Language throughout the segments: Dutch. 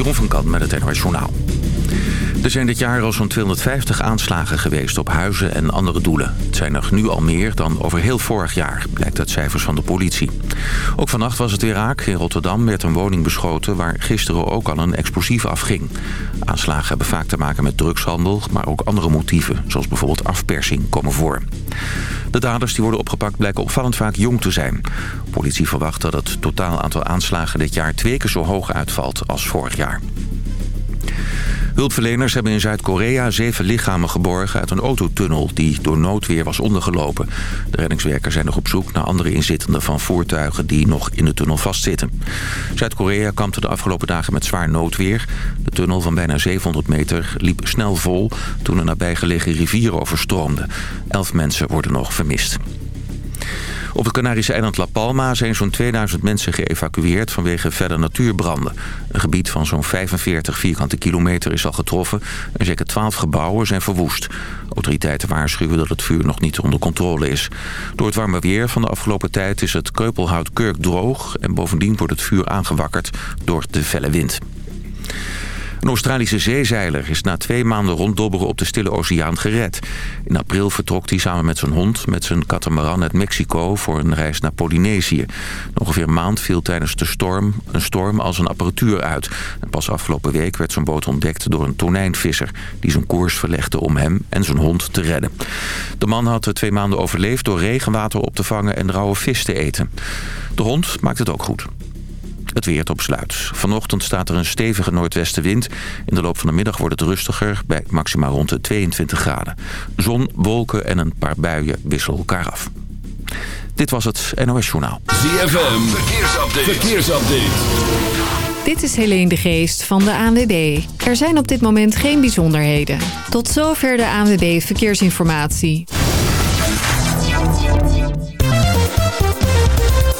Jeroen van met het NOS Journaal. Er zijn dit jaar al zo'n 250 aanslagen geweest op huizen en andere doelen. Het zijn er nu al meer dan over heel vorig jaar, blijkt uit cijfers van de politie. Ook vannacht was het weer raak. In Rotterdam werd een woning beschoten waar gisteren ook al een explosief afging. Aanslagen hebben vaak te maken met drugshandel, maar ook andere motieven, zoals bijvoorbeeld afpersing, komen voor. De daders die worden opgepakt blijken opvallend vaak jong te zijn. politie verwacht dat het totaal aantal aanslagen dit jaar twee keer zo hoog uitvalt als vorig jaar. Hulpverleners hebben in Zuid-Korea zeven lichamen geborgen uit een autotunnel die door noodweer was ondergelopen. De reddingswerkers zijn nog op zoek naar andere inzittenden van voertuigen die nog in de tunnel vastzitten. Zuid-Korea kampte de afgelopen dagen met zwaar noodweer. De tunnel van bijna 700 meter liep snel vol toen een nabijgelegen rivier overstroomde. Elf mensen worden nog vermist. Op het Canarische eiland La Palma zijn zo'n 2000 mensen geëvacueerd vanwege verder natuurbranden. Een gebied van zo'n 45 vierkante kilometer is al getroffen en zeker 12 gebouwen zijn verwoest. Autoriteiten waarschuwen dat het vuur nog niet onder controle is. Door het warme weer van de afgelopen tijd is het Keupelhout Kurk droog en bovendien wordt het vuur aangewakkerd door de felle wind. Een Australische zeezeiler is na twee maanden ronddobberen op de Stille Oceaan gered. In april vertrok hij samen met zijn hond met zijn katamaran uit Mexico voor een reis naar Polynesië. Ongeveer een maand viel tijdens de storm een storm als een apparatuur uit. En pas afgelopen week werd zijn boot ontdekt door een tonijnvisser... die zijn koers verlegde om hem en zijn hond te redden. De man had de twee maanden overleefd door regenwater op te vangen en rauwe vis te eten. De hond maakt het ook goed. Het weer tot besluit. Vanochtend staat er een stevige noordwestenwind. In de loop van de middag wordt het rustiger bij maximaal rond de 22 graden. Zon, wolken en een paar buien wisselen elkaar af. Dit was het NOS Journaal. ZFM, verkeersupdate. verkeersupdate. Dit is Helene de Geest van de ANWB. Er zijn op dit moment geen bijzonderheden. Tot zover de ANWB Verkeersinformatie.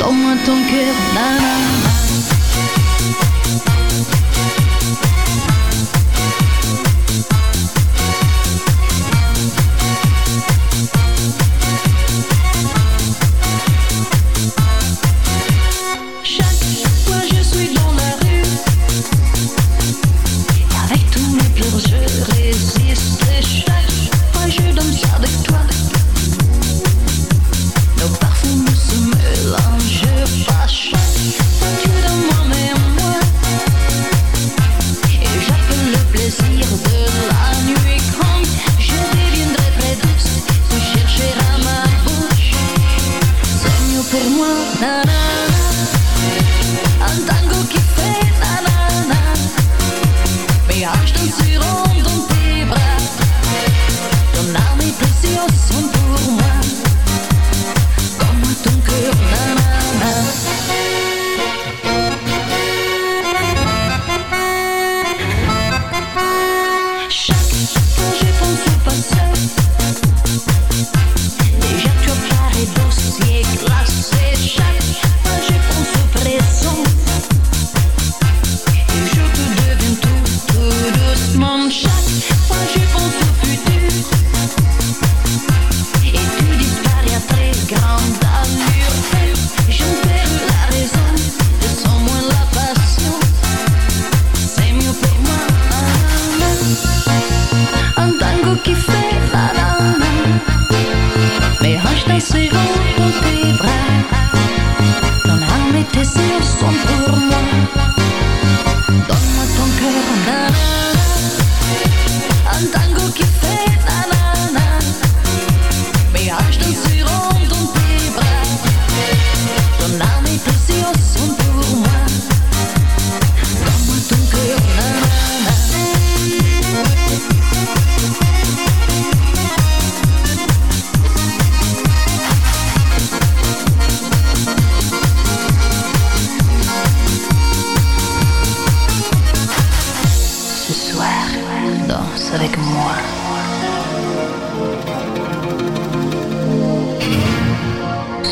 Donne-moi ton cœur.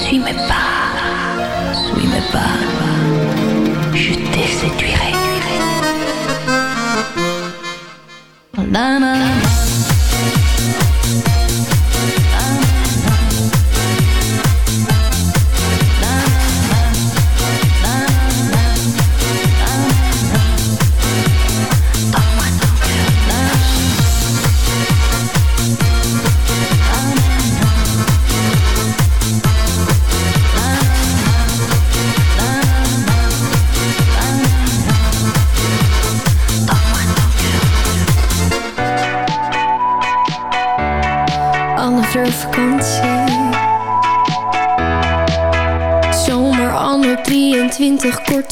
suis-moi pas, suis-moi pas, je te séduirai.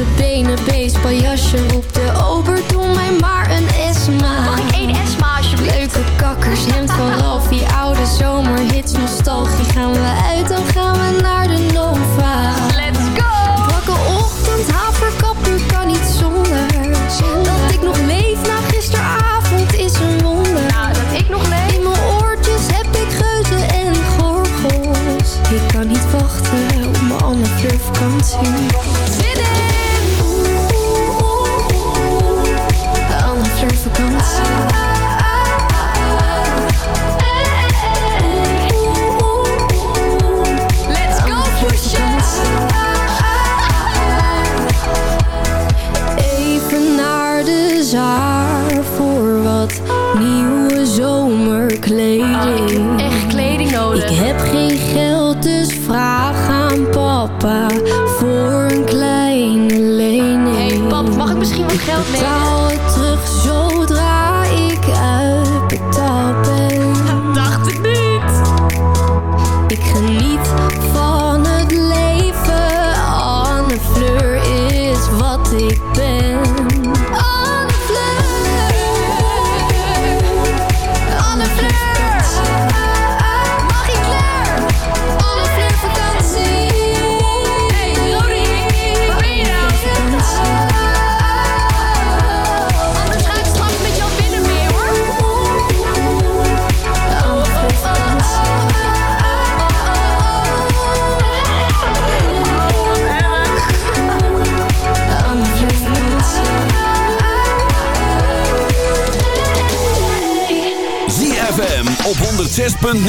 De benen, baseball jasje Roep de ober, doe mij maar een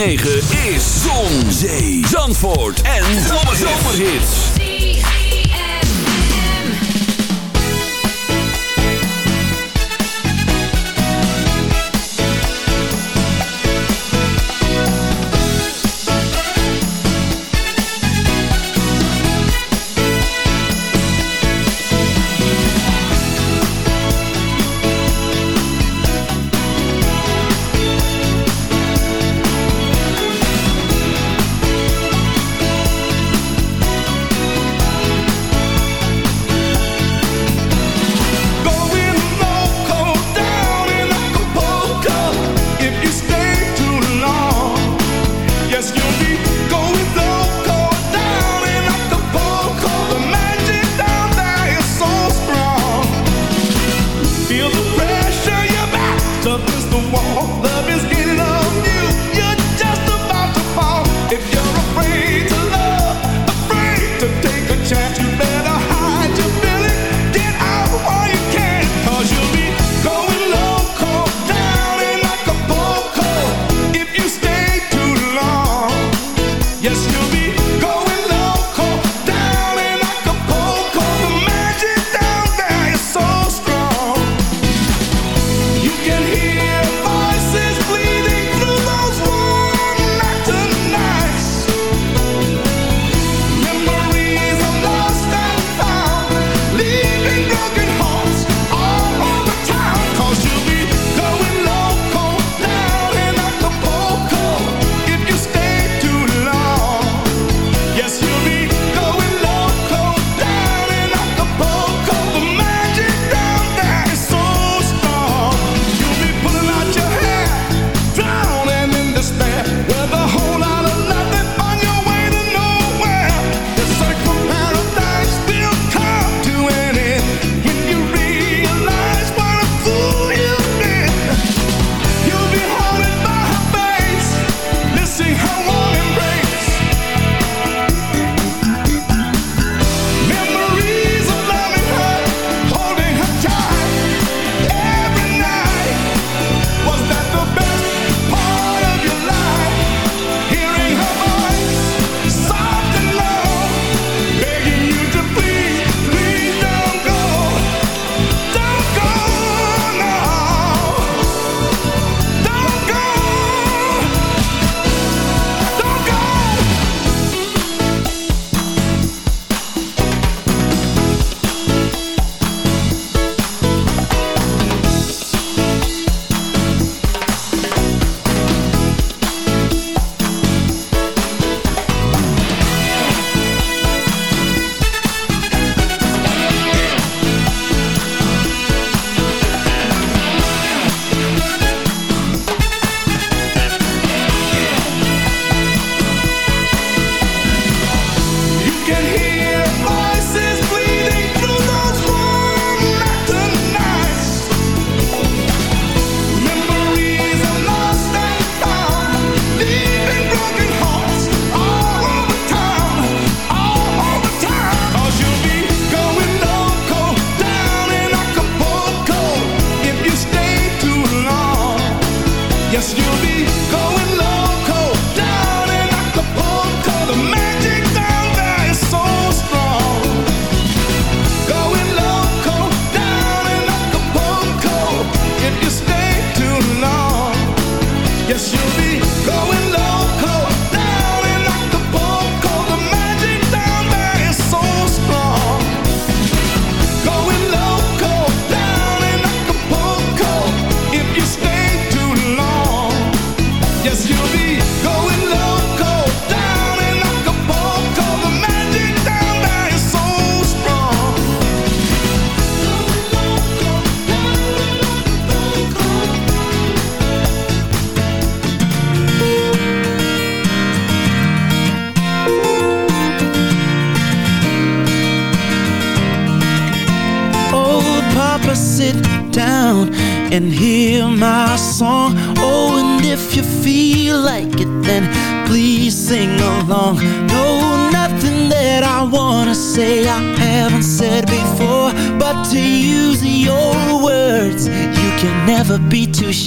9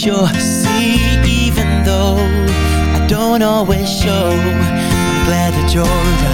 You see Even though I don't always show. I'm glad that you're around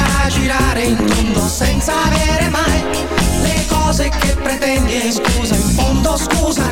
girare in tondo senza avere mai le cose che pretendi. E scusa in fondo scusa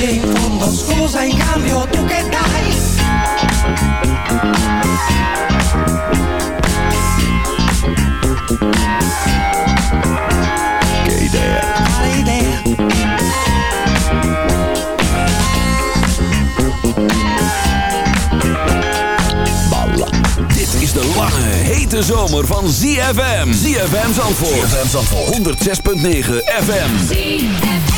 E in fondo scusa in cambio tu che dai? che idea, Quale idea? balla, Dit is de lange, hete zomer van ZFM. ZFM Zandvoort. ZFM Zandvoort. 106.9 FM.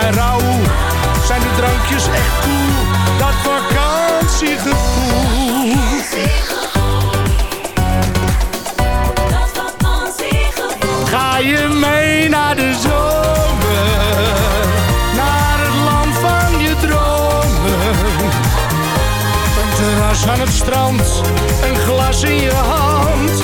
bij Rauw, zijn de drankjes echt cool. Dat vakantiegevoel. Dat vakantiegevoel. Ga je mee naar de zomer, naar het land van je dromen. Een terras aan het strand, een glas in je hand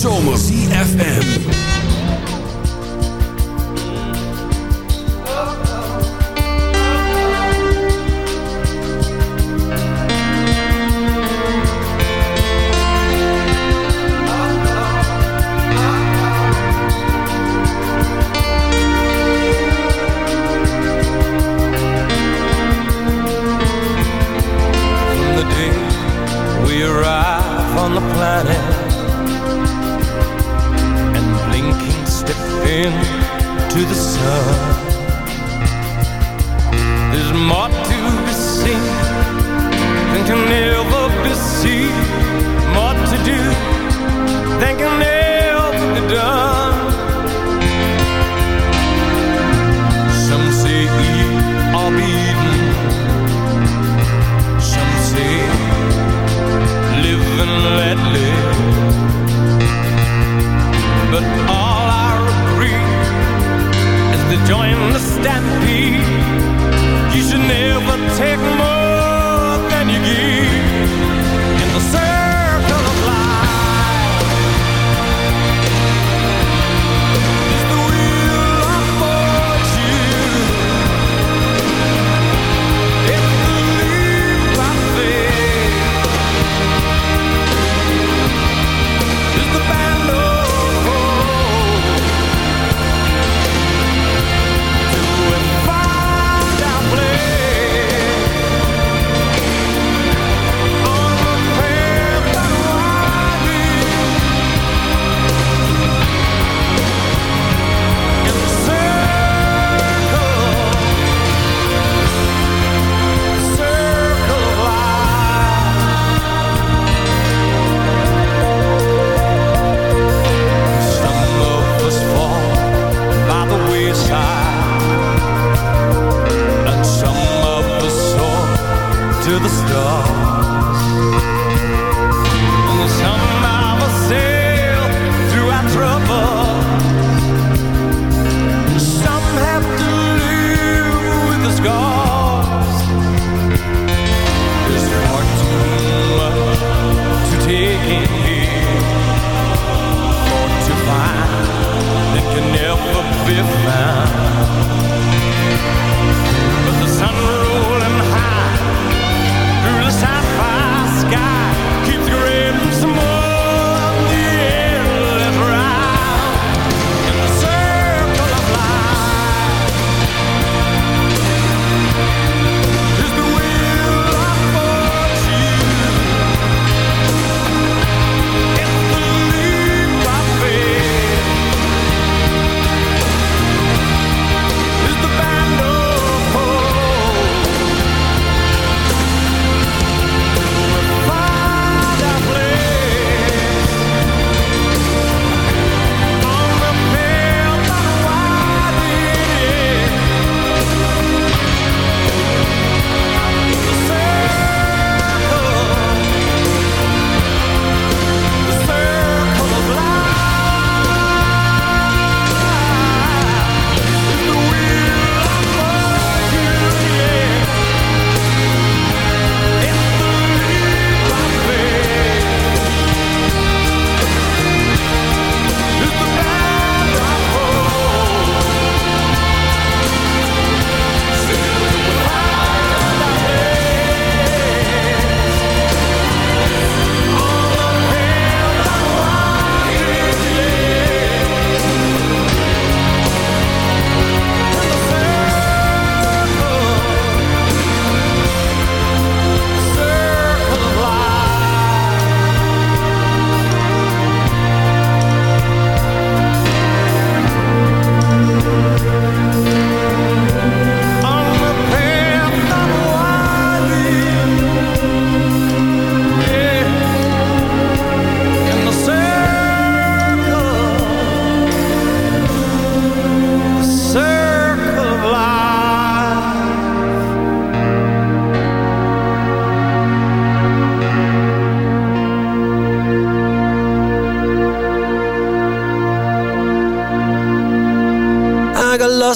zomer.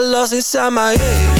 got lost inside my head.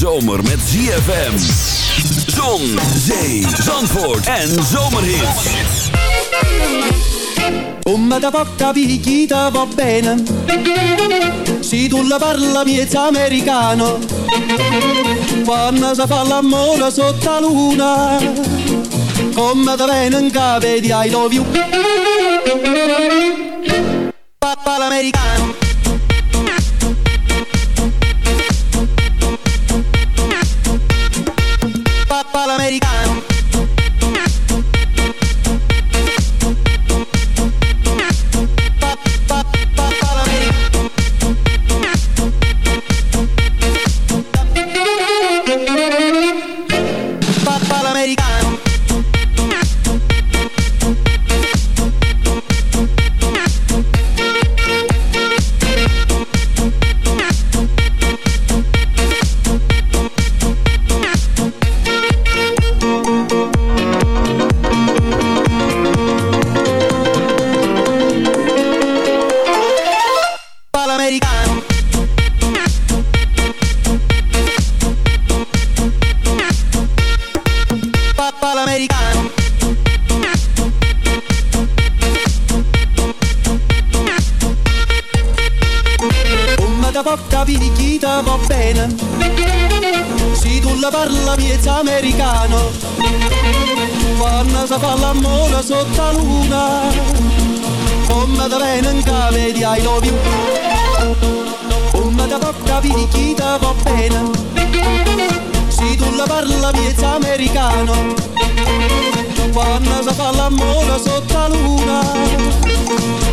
zomer met ZFM. Zon, zee, zandvoort en zomerhit. Come da porta picchita va bene Si tu la parla miezza americano Quando si fa l'amore sotto la luna Come da venen cave di I love you Papa l'americano I love you. Come da porta picchita va bene. Se tu la parla miezza americano. Quando si fa l'amore sotto la luna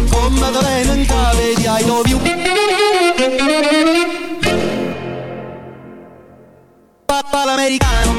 Come da viene in capo di I love you. Papà l'americano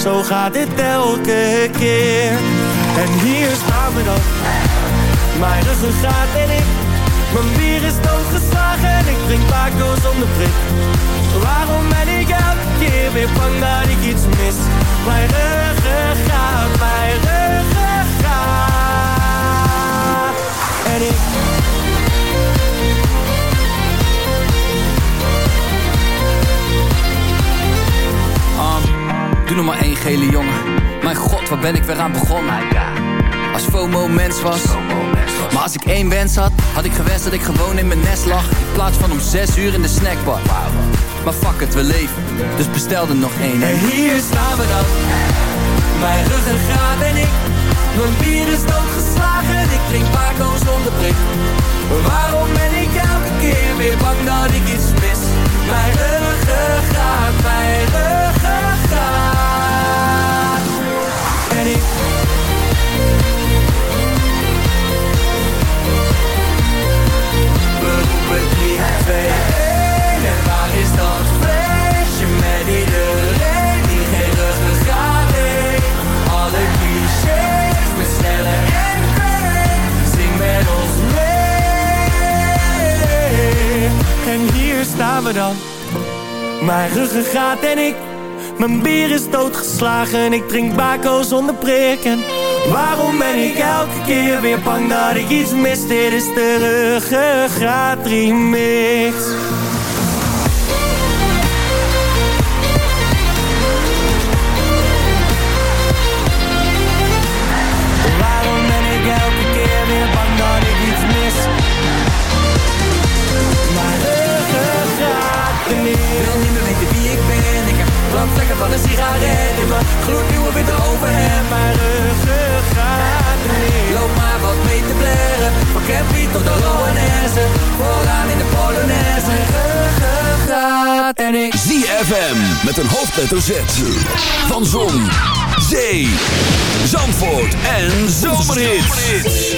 Zo gaat dit elke keer En hier staan we dan Mijn ruggengraat en ik Mijn bier is doodgeslagen En ik drink Paco zonder prik Waarom ben ik elke keer weer bang dat ik iets mis? Mijn ruggengraat, mijn ruggengraat. En ik... doe nog maar één gele jongen. Mijn god, waar ben ik weer aan begonnen? Als FOMO mens was. Maar als ik één wens had, had ik gewenst dat ik gewoon in mijn nest lag. In plaats van om zes uur in de snackbar. Maar fuck het, we leven. Dus bestel er nog één. En hier staan we dan. Mijn ruggengraat en ik. Mijn bier is doodgeslagen. Ik drink Paco zonder prik. Waarom ben ik elke keer weer bang dat ik iets mis? Mijn ruggengraat, mijn ruggengraat. Roepen 3, 2, 1 En waar is dat feestje met iedereen die geen ruggengraat heeft? Alle clichés met sneller en kreeg Zing met ons mee En hier staan we dan Mijn ruggengraat en ik mijn bier is doodgeslagen, ik drink bako zonder prikken. Waarom ben ik elke keer weer bang dat ik iets mis? Dit is de ruggengraat remix. Vooraan in de Polonaise. Ge- en ik ZFM met een hoofdletter Z. Van Zon, Zee, Zandvoort en Zomerhits.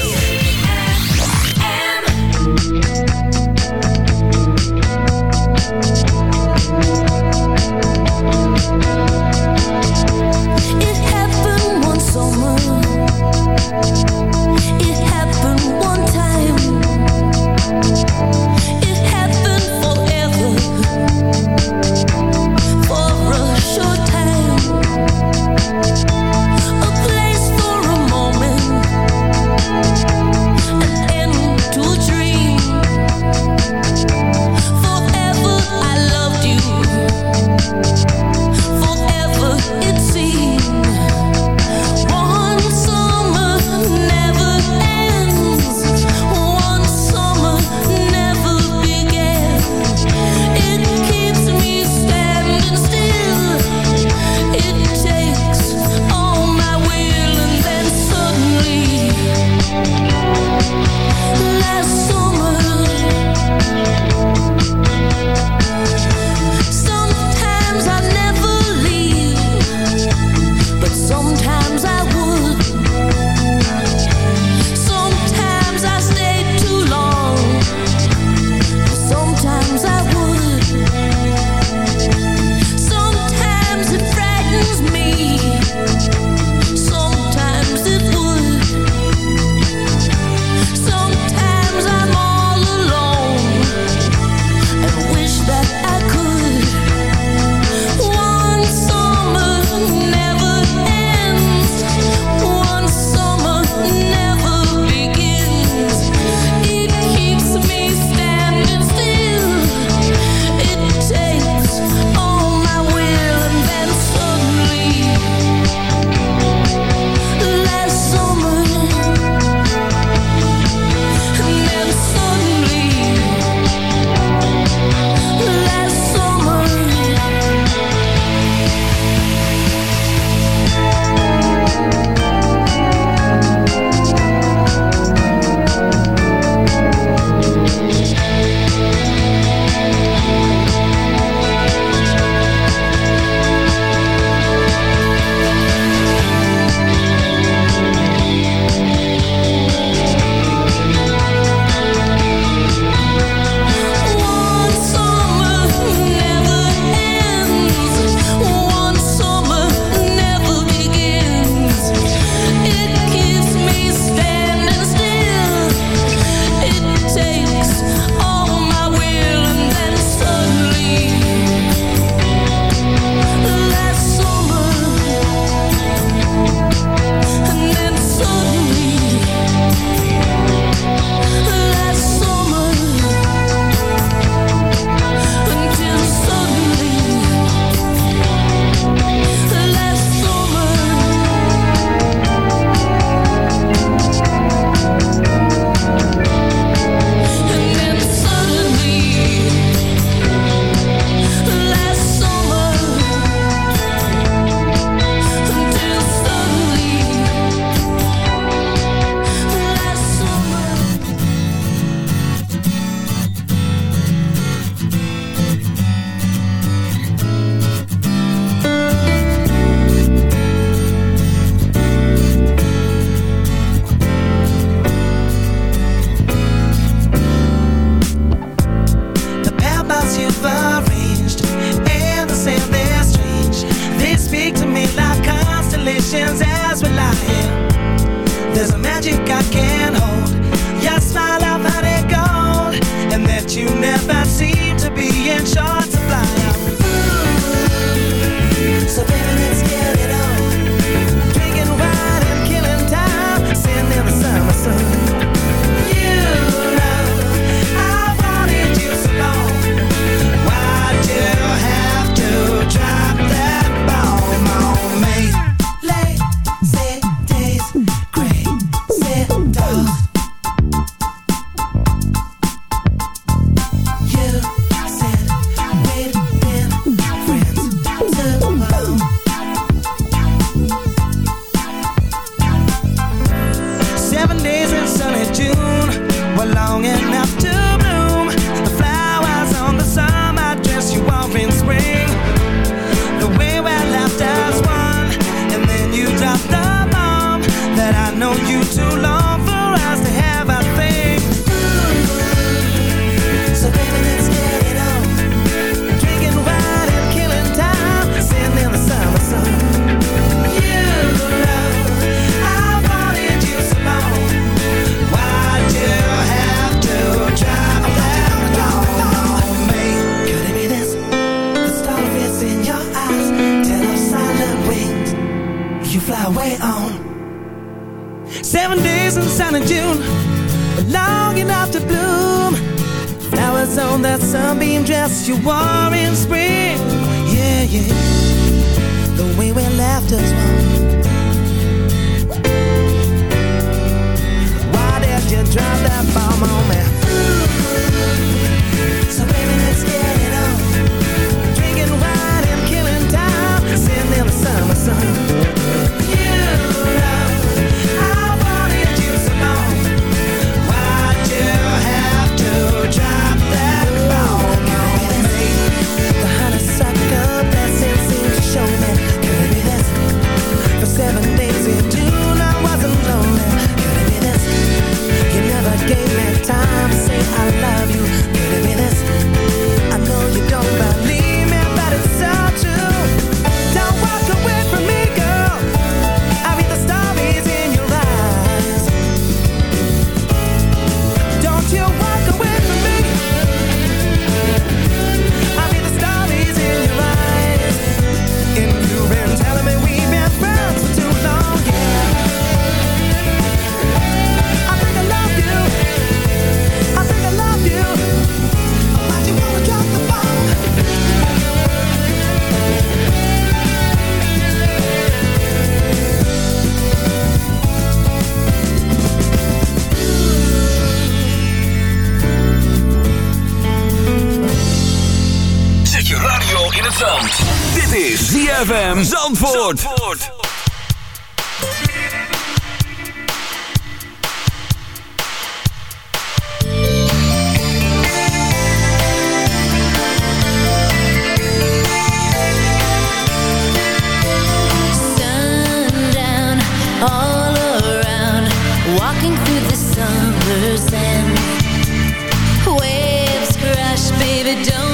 if it don't